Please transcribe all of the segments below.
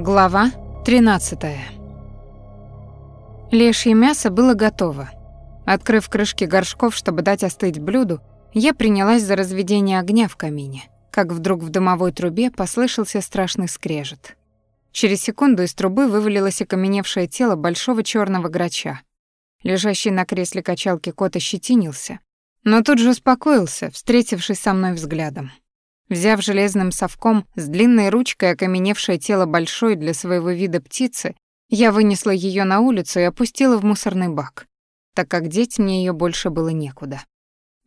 Глава 13. Лешье мясо было готово. Открыв крышки горшков, чтобы дать остыть блюду, я принялась за разведение огня в камине, как вдруг в дымовой трубе послышался страшный скрежет. Через секунду из трубы вывалилось окаменевшее тело большого черного грача. Лежащий на кресле качалки кот ощетинился, но тут же успокоился, встретившись со мной взглядом. Взяв железным совком с длинной ручкой окаменевшее тело большой для своего вида птицы, я вынесла ее на улицу и опустила в мусорный бак, так как деть мне ее больше было некуда.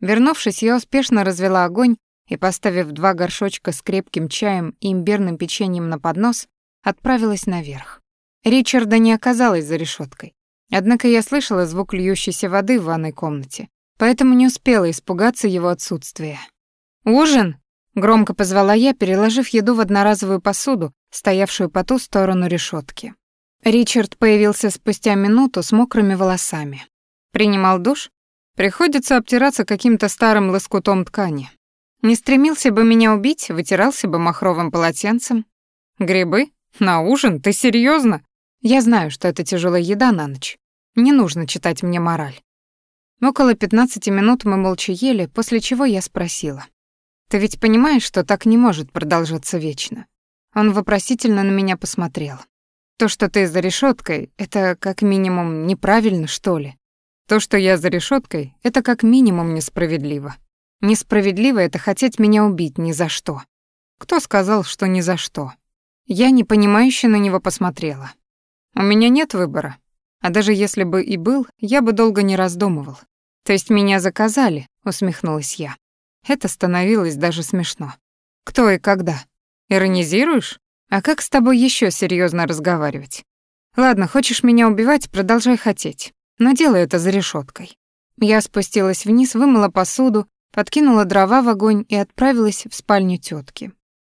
Вернувшись, я успешно развела огонь и, поставив два горшочка с крепким чаем и имбирным печеньем на поднос, отправилась наверх. Ричарда не оказалось за решеткой. Однако я слышала звук льющейся воды в ванной комнате, поэтому не успела испугаться его отсутствия. «Ужин!» Громко позвала я, переложив еду в одноразовую посуду, стоявшую по ту сторону решетки. Ричард появился спустя минуту с мокрыми волосами. Принимал душ? Приходится обтираться каким-то старым лоскутом ткани. Не стремился бы меня убить, вытирался бы махровым полотенцем. Грибы? На ужин? Ты серьезно? Я знаю, что это тяжелая еда на ночь. Не нужно читать мне мораль. Около 15 минут мы молча ели, после чего я спросила. Ты ведь понимаешь, что так не может продолжаться вечно. Он вопросительно на меня посмотрел. То, что ты за решеткой, это как минимум неправильно, что ли? То, что я за решеткой, это как минимум несправедливо. Несправедливо это хотеть меня убить ни за что. Кто сказал, что ни за что? Я непонимающе на него посмотрела. У меня нет выбора. А даже если бы и был, я бы долго не раздумывал. То есть меня заказали, усмехнулась я. Это становилось даже смешно. Кто и когда? Иронизируешь? А как с тобой еще серьезно разговаривать? Ладно, хочешь меня убивать, продолжай хотеть. Но делай это за решеткой. Я спустилась вниз, вымыла посуду, подкинула дрова в огонь и отправилась в спальню тетки.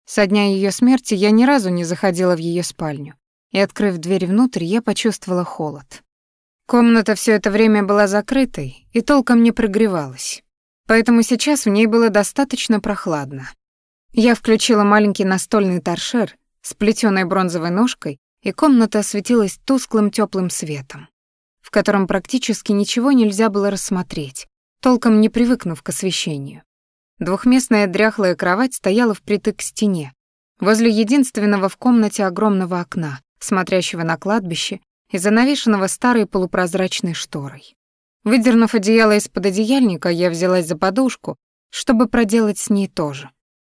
Со дня ее смерти я ни разу не заходила в ее спальню. И, открыв дверь внутрь, я почувствовала холод. Комната все это время была закрытой и толком не прогревалась поэтому сейчас в ней было достаточно прохладно. Я включила маленький настольный торшер с плетёной бронзовой ножкой, и комната осветилась тусклым тёплым светом, в котором практически ничего нельзя было рассмотреть, толком не привыкнув к освещению. Двухместная дряхлая кровать стояла впритык к стене, возле единственного в комнате огромного окна, смотрящего на кладбище и занавешенного старой полупрозрачной шторой. Выдернув одеяло из-под одеяльника, я взялась за подушку, чтобы проделать с ней тоже.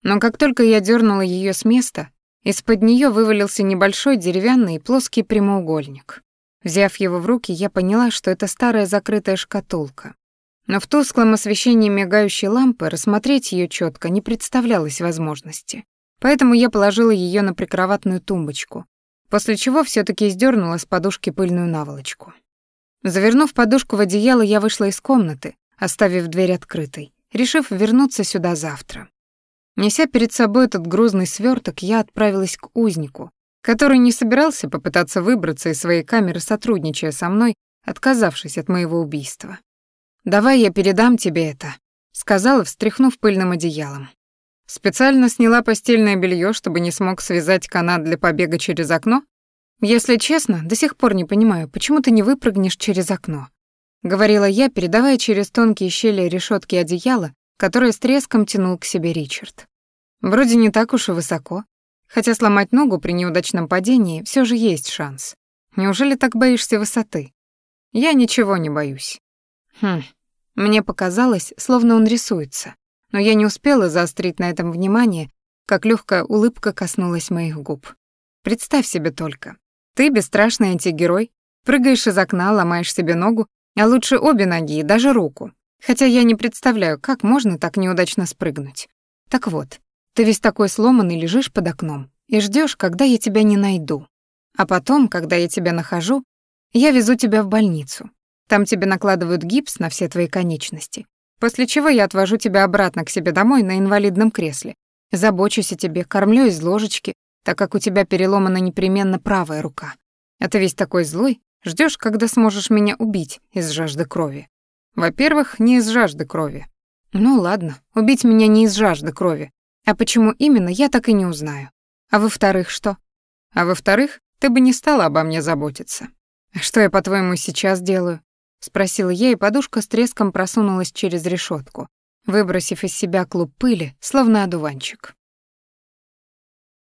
Но как только я дернула ее с места, из-под нее вывалился небольшой деревянный плоский прямоугольник. Взяв его в руки, я поняла, что это старая закрытая шкатулка. Но в тусклом освещении мигающей лампы рассмотреть ее четко не представлялось возможности. Поэтому я положила ее на прикроватную тумбочку, после чего все таки сдернула с подушки пыльную наволочку. Завернув подушку в одеяло, я вышла из комнаты, оставив дверь открытой, решив вернуться сюда завтра. Неся перед собой этот грузный сверток, я отправилась к узнику, который не собирался попытаться выбраться из своей камеры, сотрудничая со мной, отказавшись от моего убийства. «Давай я передам тебе это», — сказала, встряхнув пыльным одеялом. Специально сняла постельное белье, чтобы не смог связать канат для побега через окно? «Если честно, до сих пор не понимаю, почему ты не выпрыгнешь через окно?» — говорила я, передавая через тонкие щели решетки одеяла, которое с треском тянул к себе Ричард. «Вроде не так уж и высоко. Хотя сломать ногу при неудачном падении все же есть шанс. Неужели так боишься высоты?» «Я ничего не боюсь». «Хм, мне показалось, словно он рисуется, но я не успела заострить на этом внимание, как легкая улыбка коснулась моих губ. Представь себе только, ты бесстрашный антигерой, прыгаешь из окна, ломаешь себе ногу, а лучше обе ноги и даже руку. Хотя я не представляю, как можно так неудачно спрыгнуть. Так вот, ты весь такой сломанный лежишь под окном и ждешь, когда я тебя не найду. А потом, когда я тебя нахожу, я везу тебя в больницу. Там тебе накладывают гипс на все твои конечности, после чего я отвожу тебя обратно к себе домой на инвалидном кресле. Забочусь о тебе, кормлю из ложечки, так как у тебя переломана непременно правая рука. А ты весь такой злой, ждешь, когда сможешь меня убить из жажды крови. Во-первых, не из жажды крови. Ну ладно, убить меня не из жажды крови. А почему именно, я так и не узнаю. А во-вторых, что? А во-вторых, ты бы не стала обо мне заботиться. Что я, по-твоему, сейчас делаю? спросила я, и подушка с треском просунулась через решетку, выбросив из себя клуб пыли, словно одуванчик.